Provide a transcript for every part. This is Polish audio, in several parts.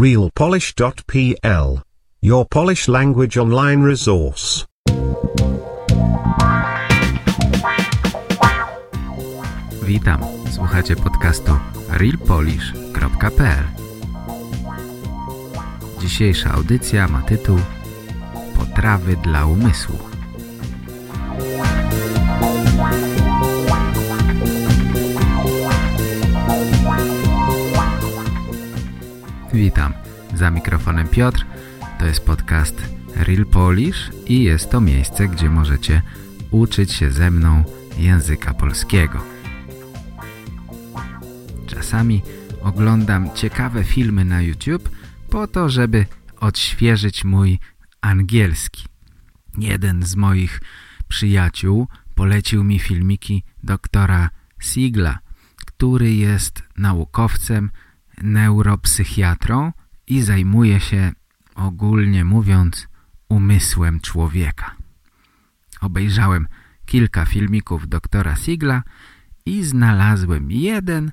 realpolish.pl. Your Polish language online resource. Witam. Słuchacie podcastu realpolish.pl. Dzisiejsza audycja ma tytuł Potrawy dla umysłu. Mikrofonem Piotr. To jest podcast Real Polish i jest to miejsce, gdzie możecie uczyć się ze mną języka polskiego. Czasami oglądam ciekawe filmy na YouTube po to, żeby odświeżyć mój angielski. Jeden z moich przyjaciół polecił mi filmiki doktora Sigla, który jest naukowcem, neuropsychiatrą i zajmuje się, ogólnie mówiąc, umysłem człowieka. Obejrzałem kilka filmików doktora Sigla i znalazłem jeden,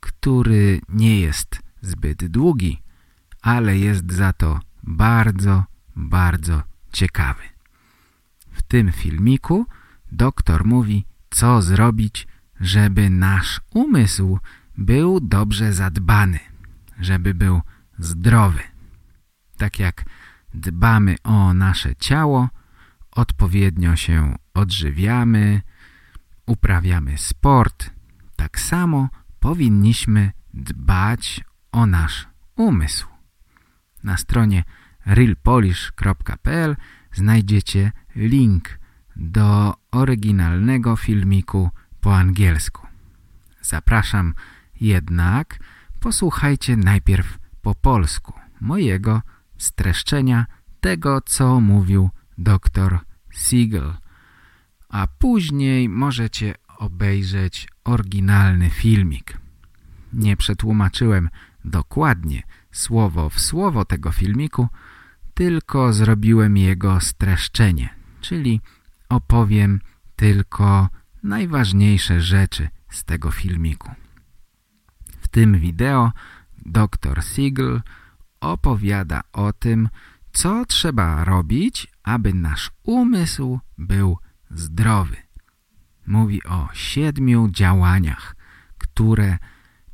który nie jest zbyt długi, ale jest za to bardzo, bardzo ciekawy. W tym filmiku doktor mówi, co zrobić, żeby nasz umysł był dobrze zadbany, żeby był zdrowy. Tak jak dbamy o nasze ciało, odpowiednio się odżywiamy, uprawiamy sport, tak samo powinniśmy dbać o nasz umysł. Na stronie realpolish.pl znajdziecie link do oryginalnego filmiku po angielsku. Zapraszam jednak, posłuchajcie najpierw po polsku mojego streszczenia tego, co mówił dr Siegel, a później możecie obejrzeć oryginalny filmik. Nie przetłumaczyłem dokładnie słowo w słowo tego filmiku, tylko zrobiłem jego streszczenie, czyli opowiem tylko najważniejsze rzeczy z tego filmiku. W tym wideo dr Siegel opowiada o tym, co trzeba robić, aby nasz umysł był zdrowy. Mówi o siedmiu działaniach, które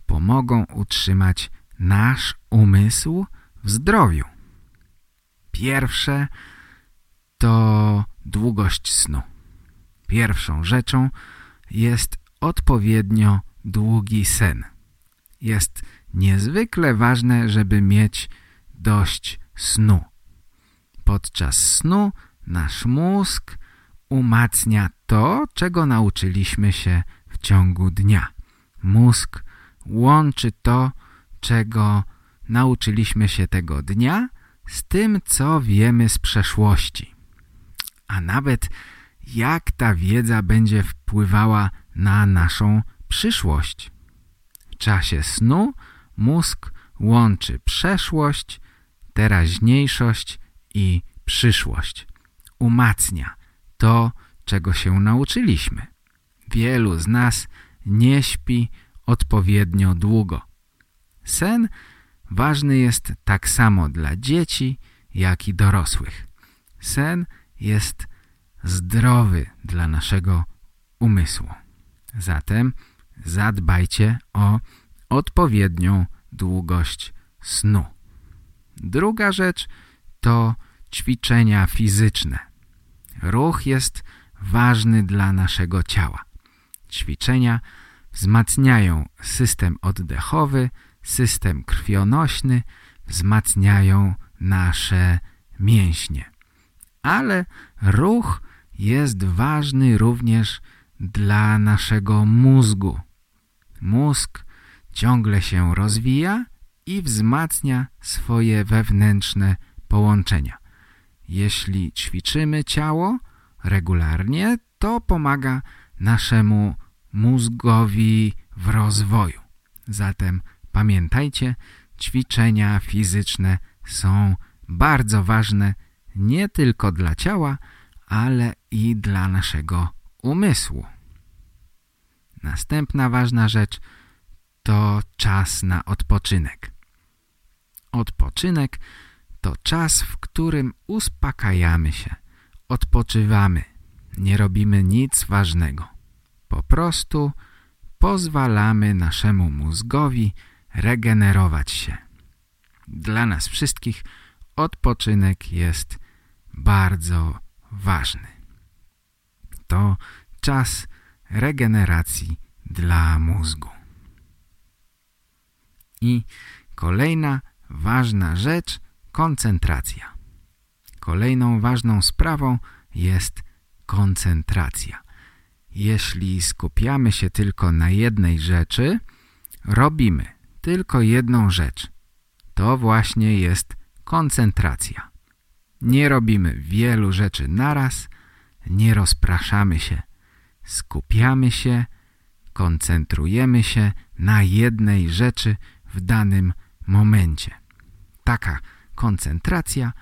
pomogą utrzymać nasz umysł w zdrowiu. Pierwsze to długość snu. Pierwszą rzeczą jest odpowiednio długi sen. Jest niezwykle ważne, żeby mieć dość snu. Podczas snu nasz mózg umacnia to, czego nauczyliśmy się w ciągu dnia. Mózg łączy to, czego nauczyliśmy się tego dnia z tym, co wiemy z przeszłości. A nawet jak ta wiedza będzie wpływała na naszą przyszłość. W czasie snu mózg łączy przeszłość, teraźniejszość i przyszłość. Umacnia to, czego się nauczyliśmy. Wielu z nas nie śpi odpowiednio długo. Sen ważny jest tak samo dla dzieci, jak i dorosłych. Sen jest zdrowy dla naszego umysłu. Zatem zadbajcie o odpowiednią długość snu. Druga rzecz to ćwiczenia fizyczne. Ruch jest ważny dla naszego ciała. Ćwiczenia wzmacniają system oddechowy, system krwionośny, wzmacniają nasze mięśnie. Ale ruch jest ważny również dla naszego mózgu. Mózg ciągle się rozwija i wzmacnia swoje wewnętrzne połączenia. Jeśli ćwiczymy ciało regularnie, to pomaga naszemu mózgowi w rozwoju. Zatem pamiętajcie, ćwiczenia fizyczne są bardzo ważne nie tylko dla ciała, ale i dla naszego umysłu. Następna ważna rzecz to czas na odpoczynek. Odpoczynek to czas, w którym uspokajamy się, odpoczywamy, nie robimy nic ważnego. Po prostu pozwalamy naszemu mózgowi regenerować się. Dla nas wszystkich odpoczynek jest bardzo ważny. To czas regeneracji dla mózgu. I kolejna ważna rzecz, koncentracja. Kolejną ważną sprawą jest koncentracja. Jeśli skupiamy się tylko na jednej rzeczy, robimy tylko jedną rzecz. To właśnie jest koncentracja. Nie robimy wielu rzeczy naraz, nie rozpraszamy się. Skupiamy się, koncentrujemy się na jednej rzeczy w danym momencie. Taka koncentracja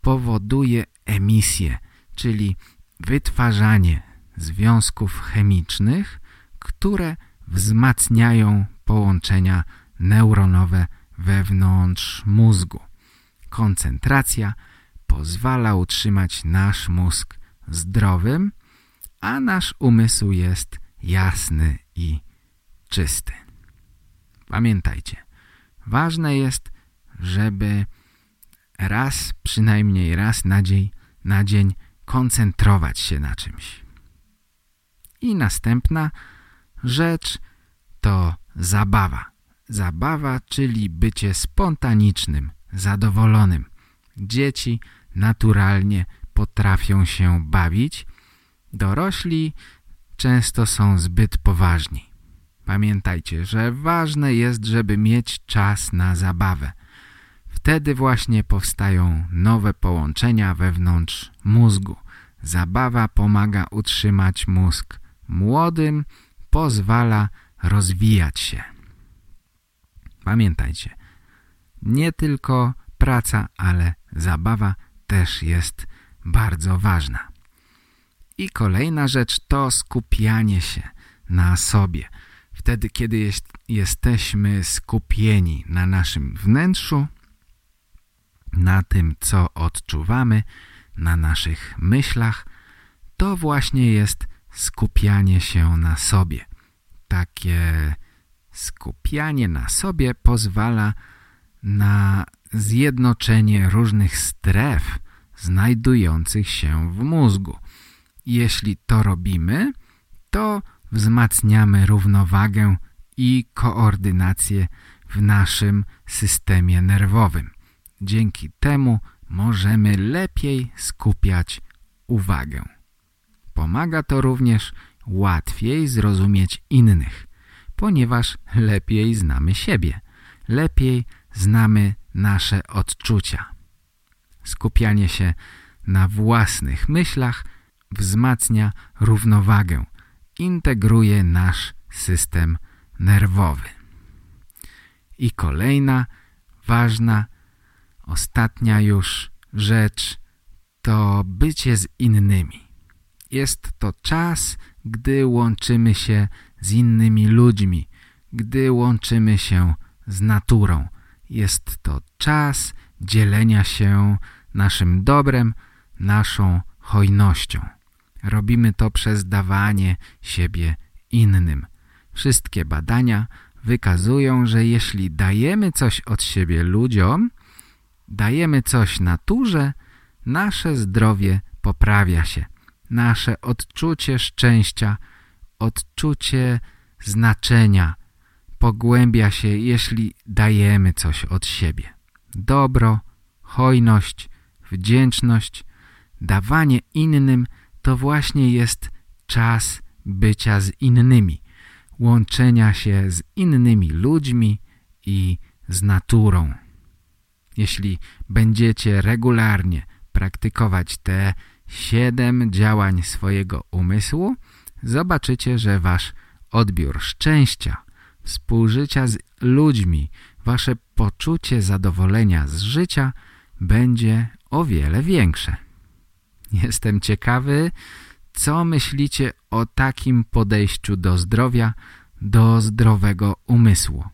powoduje emisję, czyli wytwarzanie związków chemicznych, które wzmacniają połączenia neuronowe wewnątrz mózgu. Koncentracja pozwala utrzymać nasz mózg zdrowym, a nasz umysł jest jasny i czysty. Pamiętajcie, ważne jest, żeby raz, przynajmniej raz na dzień, na dzień koncentrować się na czymś. I następna rzecz to zabawa. Zabawa, czyli bycie spontanicznym, zadowolonym. Dzieci naturalnie potrafią się bawić, dorośli często są zbyt poważni. Pamiętajcie, że ważne jest, żeby mieć czas na zabawę. Wtedy właśnie powstają nowe połączenia wewnątrz mózgu. Zabawa pomaga utrzymać mózg młodym, pozwala rozwijać się. Pamiętajcie, nie tylko praca, ale zabawa też jest bardzo ważna. I kolejna rzecz to skupianie się na sobie. Wtedy, kiedy jest, jesteśmy skupieni na naszym wnętrzu, na tym, co odczuwamy, na naszych myślach, to właśnie jest skupianie się na sobie. Takie skupianie na sobie pozwala na zjednoczenie różnych stref znajdujących się w mózgu. Jeśli to robimy, to wzmacniamy równowagę i koordynację w naszym systemie nerwowym. Dzięki temu możemy lepiej skupiać uwagę. Pomaga to również łatwiej zrozumieć innych, ponieważ lepiej znamy siebie, lepiej znamy nasze odczucia. Skupianie się na własnych myślach wzmacnia równowagę, integruje nasz system nerwowy. I kolejna ważna, ostatnia już rzecz to bycie z innymi. Jest to czas, gdy łączymy się z innymi ludźmi, gdy łączymy się z naturą. Jest to czas dzielenia się naszym dobrem, naszą hojnością. Robimy to przez dawanie siebie innym. Wszystkie badania wykazują, że jeśli dajemy coś od siebie ludziom, dajemy coś naturze, nasze zdrowie poprawia się. Nasze odczucie szczęścia, odczucie znaczenia pogłębia się, jeśli dajemy coś od siebie. Dobro, hojność, wdzięczność, dawanie innym to właśnie jest czas bycia z innymi, łączenia się z innymi ludźmi i z naturą. Jeśli będziecie regularnie praktykować te siedem działań swojego umysłu, zobaczycie, że wasz odbiór szczęścia, współżycia z ludźmi, wasze poczucie zadowolenia z życia będzie o wiele większe. Jestem ciekawy, co myślicie o takim podejściu do zdrowia, do zdrowego umysłu.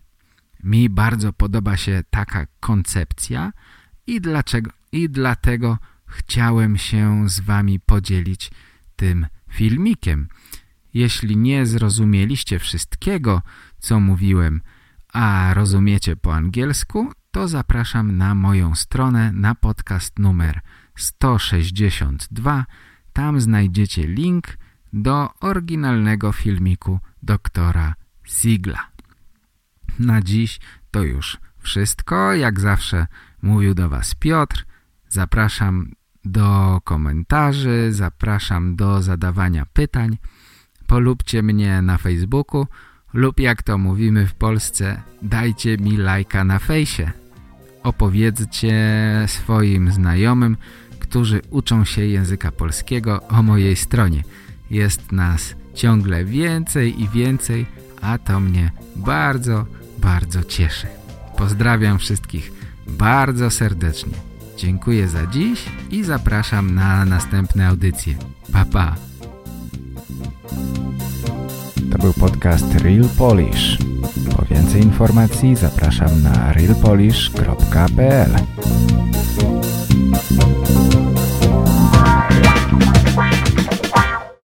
Mi bardzo podoba się taka koncepcja i, dlaczego, i dlatego chciałem się z wami podzielić tym filmikiem. Jeśli nie zrozumieliście wszystkiego, co mówiłem, a rozumiecie po angielsku, to zapraszam na moją stronę na podcast numer 162. Tam znajdziecie link do oryginalnego filmiku doktora Sigla. Na dziś to już wszystko. Jak zawsze mówił do Was Piotr. Zapraszam do komentarzy, zapraszam do zadawania pytań. Polubcie mnie na Facebooku lub jak to mówimy w Polsce, dajcie mi lajka na fejsie. Opowiedzcie swoim znajomym, którzy uczą się języka polskiego o mojej stronie. Jest nas ciągle więcej i więcej, a to mnie bardzo, bardzo cieszy. Pozdrawiam wszystkich bardzo serdecznie. Dziękuję za dziś i zapraszam na następne audycje. Pa, pa. To był podcast Real Polish. Po więcej informacji zapraszam na realpolish.pl Bye.